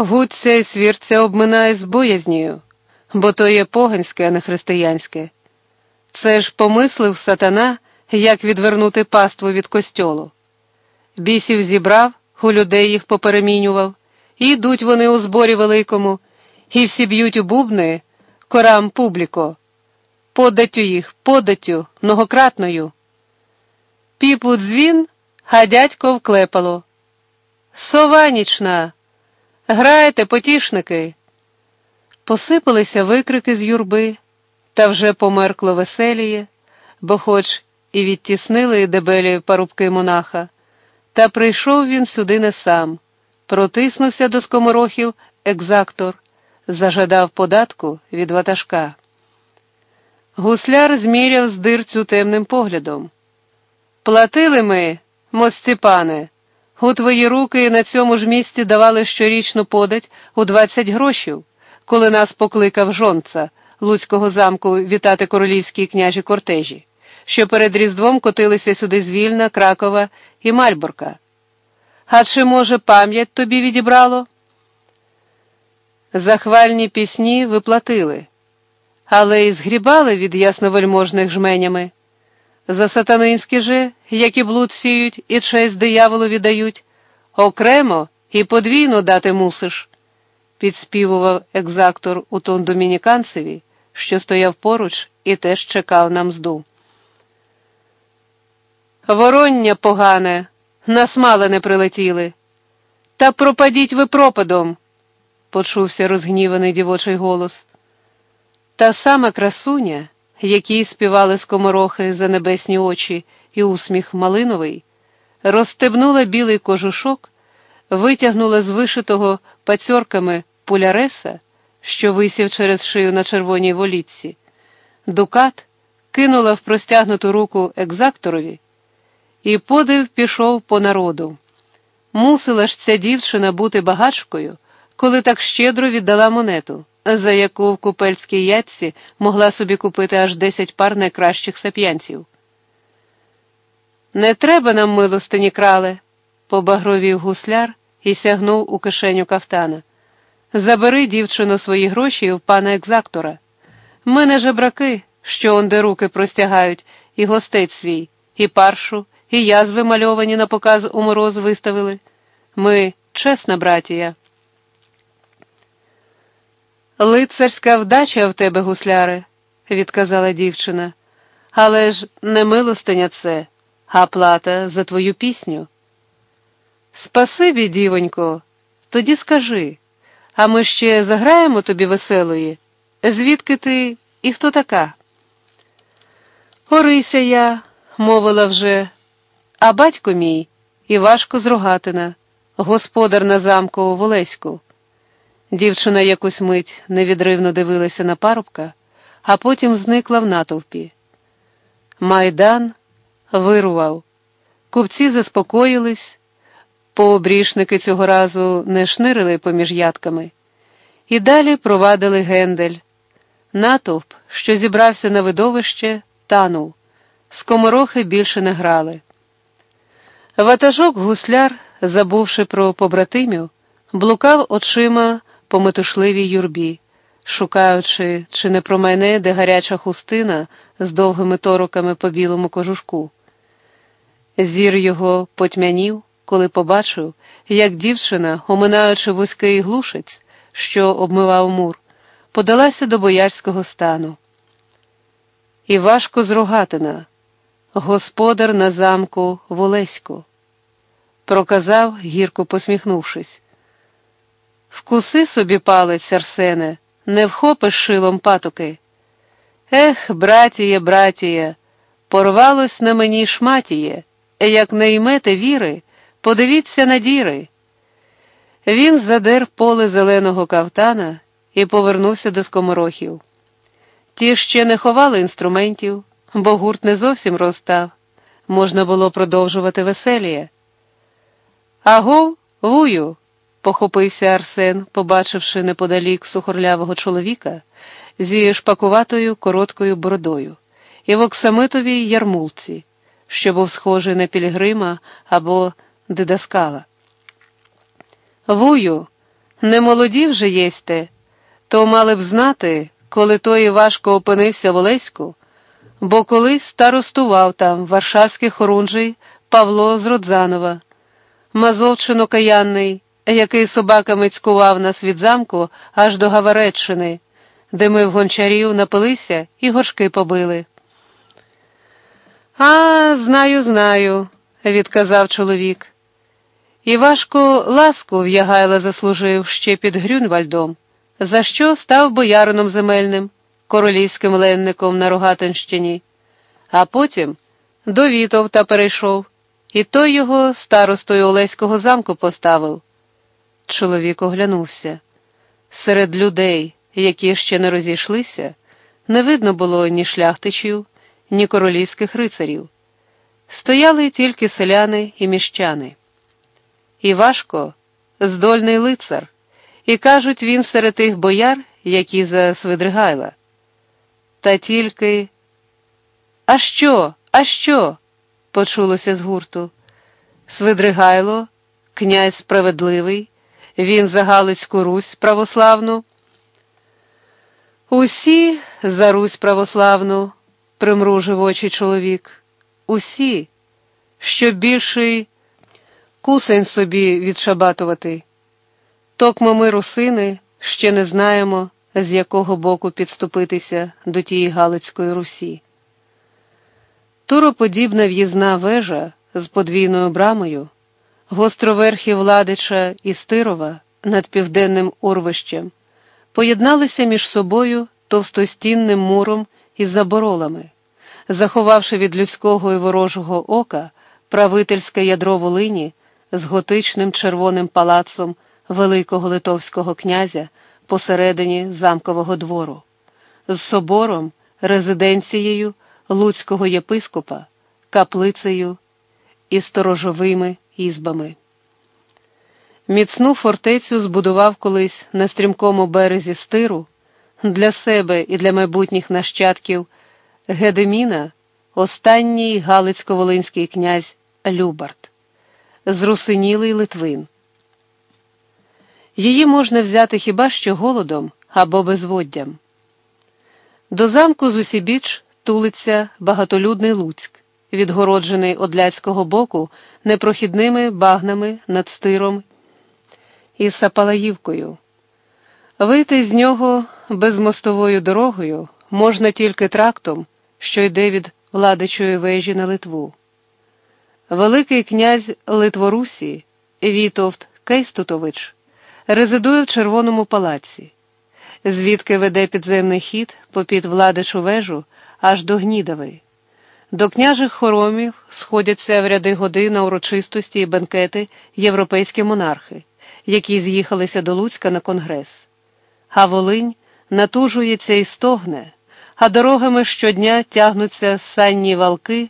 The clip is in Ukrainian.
Гуцця і свірця обминає з боязнію, бо то є поганське, а не християнське. Це ж помислив сатана, як відвернути паству від костьолу. Бісів зібрав, у людей їх поперемінював, і йдуть вони у зборі великому, і всі б'ють у бубни, корам публіко, податтю їх, податтю, многократною. Піпу дзвін, а дядько вклепало. Сованічна, грайте, потішники. Посипалися викрики з юрби, та вже померкло веселіє, бо хоч і відтіснили дебелі парубки монаха, та прийшов він сюди не сам, протиснувся до скоморохів екзактор, зажадав податку від ватажка. Гусляр зміряв здирцю темним поглядом. Платили ми, мосціпане, у твої руки на цьому ж місці давали щорічну подать у двадцять грошів, коли нас покликав жонца Луцького замку вітати королівські княжі кортежі, що перед Різдвом котилися сюди з Вільна, Кракова і Мальборка. А чи, може, пам'ять тобі відібрало? Захвальні пісні виплатили, але й згрібали від ясновельможних жменями. За сатанинські же, які блуд сіють і честь дияволу віддають, окремо і подвійно дати мусиш, підспівував екзактор у тон домініканцеві, що стояв поруч і теж чекав на мзду. Вороння погане, нас мало не прилетіли. Та пропадіть ви пропадом, почувся розгніваний дівочий голос. Та сама красуня які співали скоморохи за небесні очі і усміх малиновий, розстебнула білий кожушок, витягнула з вишитого пацьорками пуляреса, що висів через шию на червоній волітці, дукат кинула в простягнуту руку екзакторові, і подив пішов по народу. Мусила ж ця дівчина бути багачкою, коли так щедро віддала монету за яку в купельській ятці могла собі купити аж десять пар найкращих сап'янців. Не треба нам милостині крале, побагровів гусляр і сягнув у кишеню кафтана. Забери, дівчину, свої гроші в пана екзактора. Ми не жебраки, що онде руки простягають, і гостець свій, і паршу, і язви мальовані на показ у мороз виставили. Ми чесна братія. Лицарська вдача в тебе, гусляре, відказала дівчина, але ж не милостиня це, а плата за твою пісню. Спасибі, дівонько, тоді скажи, а ми ще заграємо тобі веселої, звідки ти і хто така? Орися я, мовила вже, а батько мій Івашко з Рогатина, господар на замку у Волеську. Дівчина якусь мить невідривно дивилася на парубка, а потім зникла в натовпі. Майдан вирував. Купці заспокоїлись, пообрішники цього разу не шнирили поміж ядками, і далі провадили гендель. Натовп, що зібрався на видовище, танув, скоморохи більше не грали. Ватажок гусляр, забувши про побратимів, блукав очима по метушливій юрбі, шукаючи, чи не промайне де гаряча хустина з довгими тороками по білому кожушку. Зір його потьмянів, коли побачив, як дівчина, оминаючи вузький глушець, що обмивав мур, подалася до боярського стану. І важко з Рогатина, господар на замку Волеську, проказав, гірко посміхнувшись. Вкуси собі палець, Арсене, не вхопиш шилом патоки. Ех, братіє, братіє, порвалось на мені шматіє, як не ймете віри, подивіться на діри. Він задер поле зеленого кавтана і повернувся до скоморохів. Ті ще не ховали інструментів, бо гурт не зовсім розстав. Можна було продовжувати веселіє. Агов, вую похопився Арсен, побачивши неподалік сухорлявого чоловіка зі шпакуватою короткою бородою, і в оксамитовій ярмулці, що був схожий на пілігрима або дидаскала. Вую, Не молоді вже єсте, то мали б знати, коли той важко опинився в Олеську, бо колись старостував там варшавський хорунжий Павло з Родзанова, Мазовчино каянний, який собаками цькував нас від замку аж до Гавареччини, де ми в гончарів напилися і горшки побили. А, знаю, знаю, відказав чоловік. І важко ласку Ягайла заслужив ще під Грюнвальдом, за що став боярином земельним, королівським ленником на Рогатинщині, а потім до Вітовта перейшов, і той його старостою Олеського замку поставив. Чоловік оглянувся. Серед людей, які ще не розійшлися, не видно було ні шляхтичів, ні королівських рицарів. Стояли тільки селяни і міщани. Івашко здольний лицар, і кажуть, він серед тих бояр, які за Свидригайла. Та тільки. А що? А що? почулося з гурту. Свидригайло, князь справедливий, він за Галицьку Русь православну. Усі за Русь православну, примружив очі чоловік. Усі, щоб більший кусень собі відшабатувати. Токмо ми русини ще не знаємо, з якого боку підступитися до тієї Галицької Русі. Туроподібна в'їзна вежа з подвійною брамою, гостроверхі Владича і Стирова над південним урвищем, поєдналися між собою товстостінним муром із заборолами, заховавши від людського і ворожого ока правительське ядро Волині з готичним червоним палацом Великого Литовського князя посередині замкового двору, з собором, резиденцією Луцького єпископа, каплицею і сторожовими ізбами. Міцну фортецю збудував колись на стрімкому березі стиру для себе і для майбутніх нащадків Гедеміна, останній Галицько-Волинський князь Любарт, зрусинілий Литвин. Її можна взяти хіба що голодом або безводдям. До замку з усібіч тулиться багатолюдний Луцьк, відгороджений одляцького боку непрохідними багнами над стиром і Сапалаївкою. Вийти з нього безмостовою дорогою можна тільки трактом, що йде від владичої вежі на Литву. Великий князь Литворусі Вітовт Кейстутович резидує в Червоному палаці, звідки веде підземний хід попід владичу вежу аж до Гнідови. До княжих хоромів сходяться в ряди годи на урочистості і бенкети європейські монархи, які з'їхалися до Луцька на конгрес. А Волинь натужується і стогне, а дорогами щодня тягнуться санні валки.